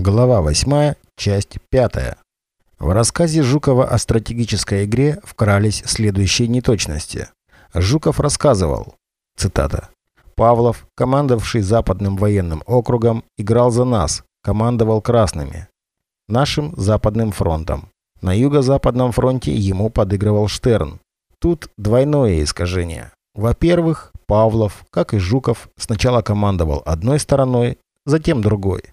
Глава 8, часть 5. В рассказе Жукова о стратегической игре вкрались следующие неточности. Жуков рассказывал, цитата, «Павлов, командовавший Западным военным округом, играл за нас, командовал красными, нашим Западным фронтом. На Юго-Западном фронте ему подыгрывал Штерн. Тут двойное искажение. Во-первых, Павлов, как и Жуков, сначала командовал одной стороной, затем другой.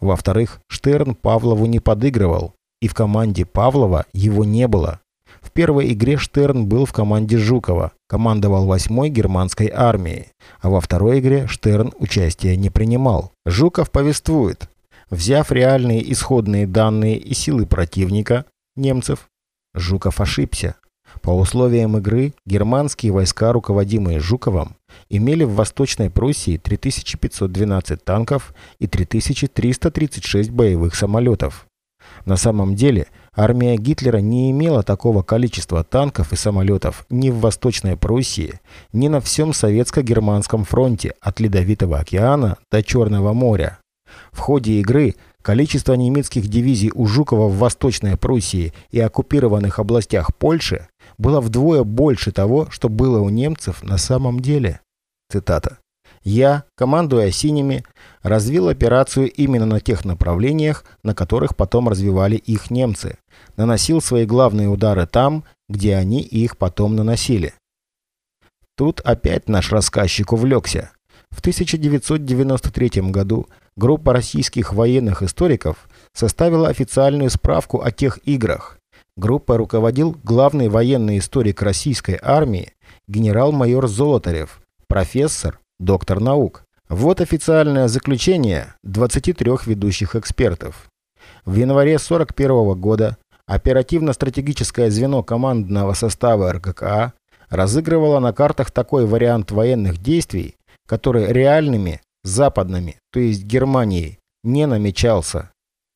Во-вторых, Штерн Павлову не подыгрывал, и в команде Павлова его не было. В первой игре Штерн был в команде Жукова, командовал 8-й германской армией, а во второй игре Штерн участия не принимал. Жуков повествует. Взяв реальные исходные данные и силы противника, немцев, Жуков ошибся. По условиям игры германские войска, руководимые Жуковым, имели в Восточной Пруссии 3512 танков и 3336 боевых самолетов. На самом деле, армия Гитлера не имела такого количества танков и самолетов ни в Восточной Пруссии, ни на всем Советско-Германском фронте от Ледовитого океана до Черного моря. В ходе игры количество немецких дивизий у Жукова в Восточной Пруссии и оккупированных областях Польши было вдвое больше того, что было у немцев на самом деле. Цитата. «Я, командуя синими, развил операцию именно на тех направлениях, на которых потом развивали их немцы. Наносил свои главные удары там, где они их потом наносили». Тут опять наш рассказчик увлекся. В 1993 году группа российских военных историков составила официальную справку о тех играх. Группой руководил главный военный историк российской армии генерал-майор Золотарев, профессор, доктор наук. Вот официальное заключение 23 ведущих экспертов. В январе 1941 года оперативно-стратегическое звено командного состава РККА разыгрывало на картах такой вариант военных действий, который реальными, западными, то есть Германией, не намечался.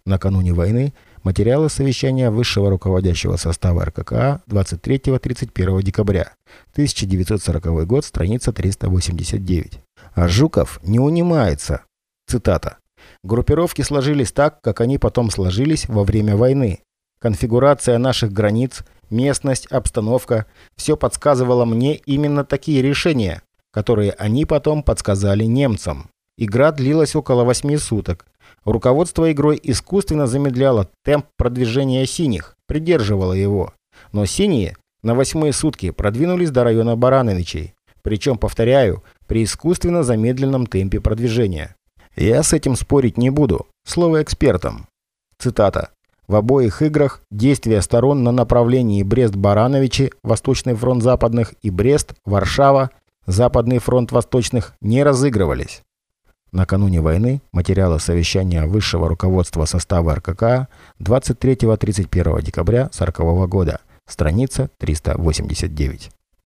Накануне войны материалы совещания высшего руководящего состава РККА 23-31 декабря 1940 год, страница 389. А Жуков не унимается. Цитата. Группировки сложились так, как они потом сложились во время войны. Конфигурация наших границ, местность, обстановка – все подсказывало мне именно такие решения, которые они потом подсказали немцам. Игра длилась около восьми суток. Руководство игрой искусственно замедляло темп продвижения синих, придерживало его. Но синие на восьмые сутки продвинулись до района Барановичей. Причем, повторяю, при искусственно замедленном темпе продвижения. Я с этим спорить не буду. Слово экспертам. Цитата. В обоих играх действия сторон на направлении Брест-Барановичи, Восточный фронт западных, и Брест, Варшава, Западный фронт восточных, не разыгрывались. Накануне войны материалы совещания высшего руководства состава РКК 23-31 декабря 1940 года, страница 389.